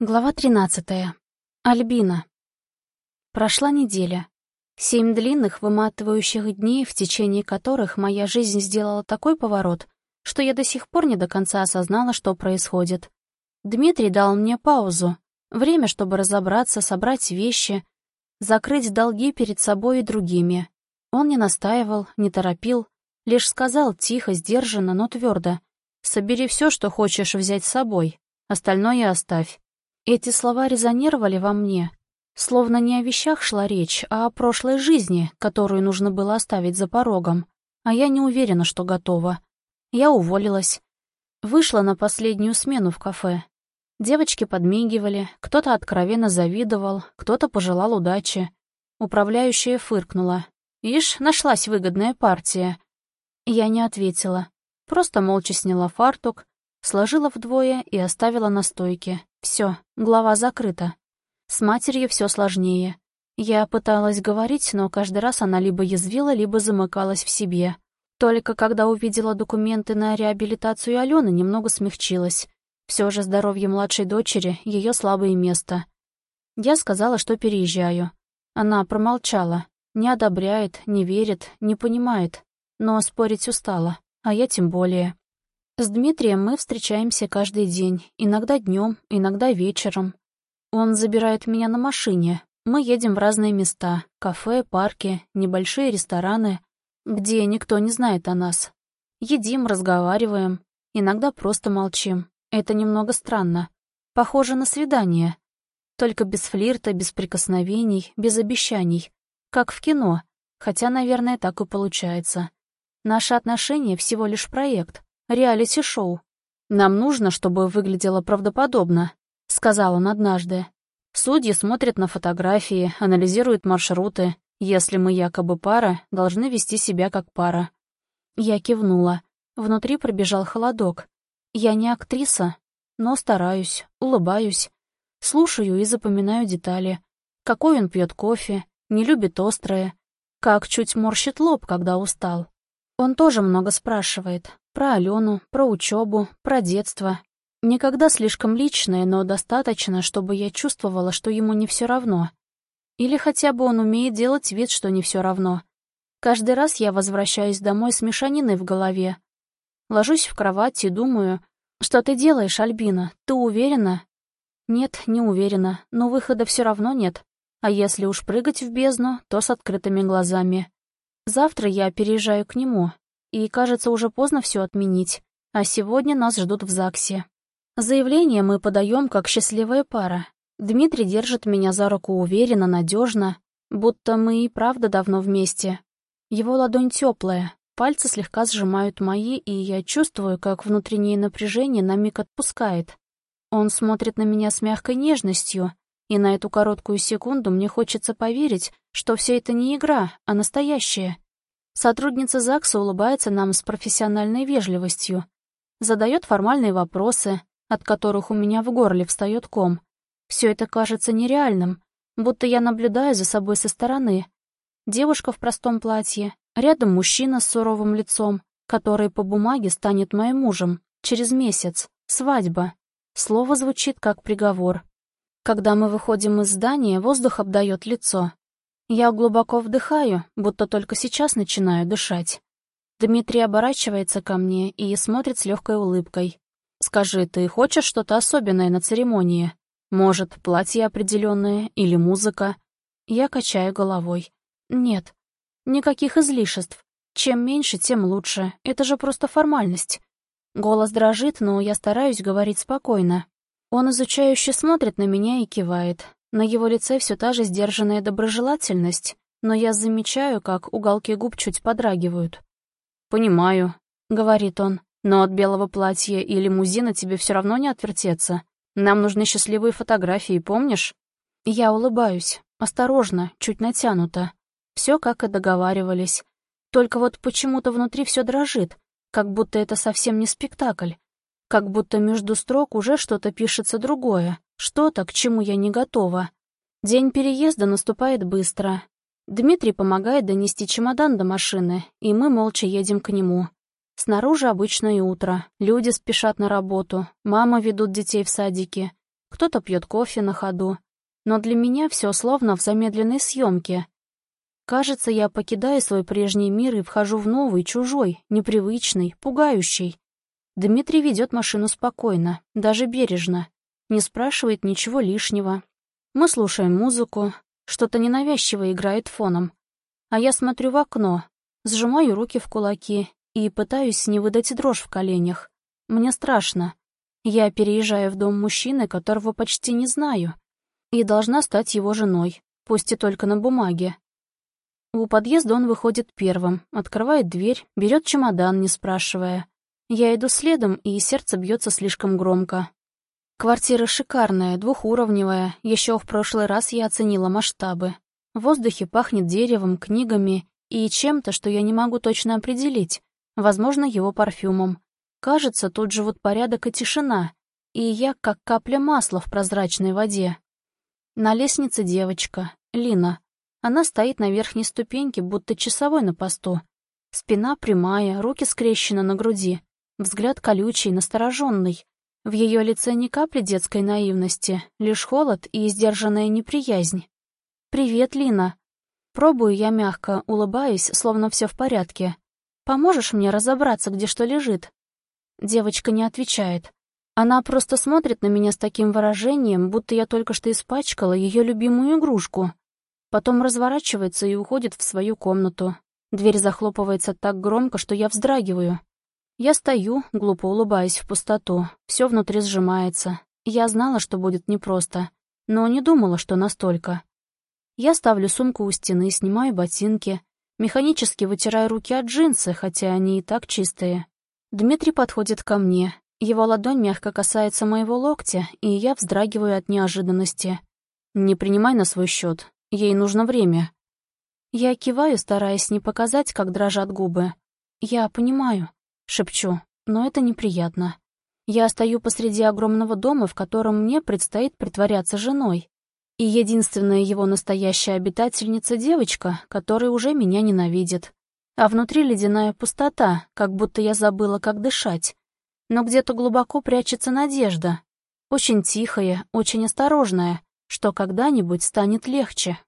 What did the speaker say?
Глава 13. Альбина. Прошла неделя. Семь длинных, выматывающих дней, в течение которых моя жизнь сделала такой поворот, что я до сих пор не до конца осознала, что происходит. Дмитрий дал мне паузу, время, чтобы разобраться, собрать вещи, закрыть долги перед собой и другими. Он не настаивал, не торопил, лишь сказал тихо, сдержанно, но твердо: «Собери все, что хочешь взять с собой, остальное оставь». Эти слова резонировали во мне, словно не о вещах шла речь, а о прошлой жизни, которую нужно было оставить за порогом. А я не уверена, что готова. Я уволилась. Вышла на последнюю смену в кафе. Девочки подмигивали, кто-то откровенно завидовал, кто-то пожелал удачи. Управляющая фыркнула. «Ишь, нашлась выгодная партия». Я не ответила. Просто молча сняла фартук, сложила вдвое и оставила на стойке. Все, глава закрыта. С матерью все сложнее. Я пыталась говорить, но каждый раз она либо язвила, либо замыкалась в себе. Только когда увидела документы на реабилитацию Алены, немного смягчилась. Все же здоровье младшей дочери — ее слабое место. Я сказала, что переезжаю. Она промолчала. Не одобряет, не верит, не понимает. Но спорить устала, а я тем более. С Дмитрием мы встречаемся каждый день, иногда днем, иногда вечером. Он забирает меня на машине. Мы едем в разные места — кафе, парки, небольшие рестораны, где никто не знает о нас. Едим, разговариваем, иногда просто молчим. Это немного странно. Похоже на свидание. Только без флирта, без прикосновений, без обещаний. Как в кино, хотя, наверное, так и получается. Наши отношения всего лишь проект, реалити-шоу. Нам нужно, чтобы выглядело правдоподобно», — сказал он однажды. «Судьи смотрят на фотографии, анализируют маршруты. Если мы якобы пара, должны вести себя как пара». Я кивнула. Внутри пробежал холодок. Я не актриса, но стараюсь, улыбаюсь. Слушаю и запоминаю детали. Какой он пьет кофе, не любит острое. Как чуть морщит лоб, когда устал. Он тоже много спрашивает. Про Алену, про учебу, про детство. Никогда слишком личное, но достаточно, чтобы я чувствовала, что ему не все равно. Или хотя бы он умеет делать вид, что не все равно. Каждый раз я возвращаюсь домой с мешаниной в голове. Ложусь в кровать и думаю, что ты делаешь, Альбина, ты уверена? Нет, не уверена, но выхода все равно нет. А если уж прыгать в бездну, то с открытыми глазами. Завтра я переезжаю к нему, и, кажется, уже поздно все отменить, а сегодня нас ждут в ЗАГСе. Заявление мы подаем как счастливая пара. Дмитрий держит меня за руку уверенно, надежно, будто мы и правда давно вместе. Его ладонь теплая, пальцы слегка сжимают мои, и я чувствую, как внутреннее напряжение на миг отпускает. Он смотрит на меня с мягкой нежностью, и на эту короткую секунду мне хочется поверить, что все это не игра, а настоящее. Сотрудница ЗАГСа улыбается нам с профессиональной вежливостью, задает формальные вопросы, от которых у меня в горле встает ком. Все это кажется нереальным, будто я наблюдаю за собой со стороны. Девушка в простом платье, рядом мужчина с суровым лицом, который по бумаге станет моим мужем, через месяц, свадьба. Слово звучит как приговор. Когда мы выходим из здания, воздух обдает лицо. Я глубоко вдыхаю, будто только сейчас начинаю дышать. Дмитрий оборачивается ко мне и смотрит с легкой улыбкой. «Скажи, ты хочешь что-то особенное на церемонии? Может, платье определенное или музыка?» Я качаю головой. «Нет, никаких излишеств. Чем меньше, тем лучше. Это же просто формальность». Голос дрожит, но я стараюсь говорить спокойно. Он изучающе смотрит на меня и кивает. На его лице все та же сдержанная доброжелательность, но я замечаю, как уголки губ чуть подрагивают. «Понимаю», — говорит он, «но от белого платья и лимузина тебе все равно не отвертеться. Нам нужны счастливые фотографии, помнишь?» Я улыбаюсь, осторожно, чуть натянуто. Все как и договаривались. Только вот почему-то внутри все дрожит, как будто это совсем не спектакль. Как будто между строк уже что-то пишется другое, что-то, к чему я не готова. День переезда наступает быстро. Дмитрий помогает донести чемодан до машины, и мы молча едем к нему. Снаружи обычное утро, люди спешат на работу, мама ведут детей в садики. кто-то пьет кофе на ходу. Но для меня все словно в замедленной съемке. Кажется, я покидаю свой прежний мир и вхожу в новый, чужой, непривычный, пугающий. Дмитрий ведет машину спокойно, даже бережно. Не спрашивает ничего лишнего. Мы слушаем музыку, что-то ненавязчиво играет фоном. А я смотрю в окно, сжимаю руки в кулаки и пытаюсь не выдать дрожь в коленях. Мне страшно. Я переезжаю в дом мужчины, которого почти не знаю, и должна стать его женой, пусть и только на бумаге. У подъезда он выходит первым, открывает дверь, берет чемодан, не спрашивая. Я иду следом, и сердце бьется слишком громко. Квартира шикарная, двухуровневая, еще в прошлый раз я оценила масштабы. В воздухе пахнет деревом, книгами и чем-то, что я не могу точно определить, возможно, его парфюмом. Кажется, тут живут порядок и тишина, и я как капля масла в прозрачной воде. На лестнице девочка, Лина. Она стоит на верхней ступеньке, будто часовой на посту. Спина прямая, руки скрещены на груди, взгляд колючий, настороженный. В ее лице ни капли детской наивности, лишь холод и издержанная неприязнь. «Привет, Лина!» Пробую я мягко, улыбаюсь, словно все в порядке. «Поможешь мне разобраться, где что лежит?» Девочка не отвечает. Она просто смотрит на меня с таким выражением, будто я только что испачкала ее любимую игрушку. Потом разворачивается и уходит в свою комнату. Дверь захлопывается так громко, что я вздрагиваю. Я стою, глупо улыбаясь в пустоту. Все внутри сжимается. Я знала, что будет непросто, но не думала, что настолько. Я ставлю сумку у стены, снимаю ботинки, механически вытираю руки от джинсы, хотя они и так чистые. Дмитрий подходит ко мне. Его ладонь мягко касается моего локтя, и я вздрагиваю от неожиданности. «Не принимай на свой счет. Ей нужно время». Я киваю, стараясь не показать, как дрожат губы. «Я понимаю». Шепчу, но это неприятно. Я стою посреди огромного дома, в котором мне предстоит притворяться женой. И единственная его настоящая обитательница — девочка, которая уже меня ненавидит. А внутри ледяная пустота, как будто я забыла, как дышать. Но где-то глубоко прячется надежда. Очень тихая, очень осторожная, что когда-нибудь станет легче.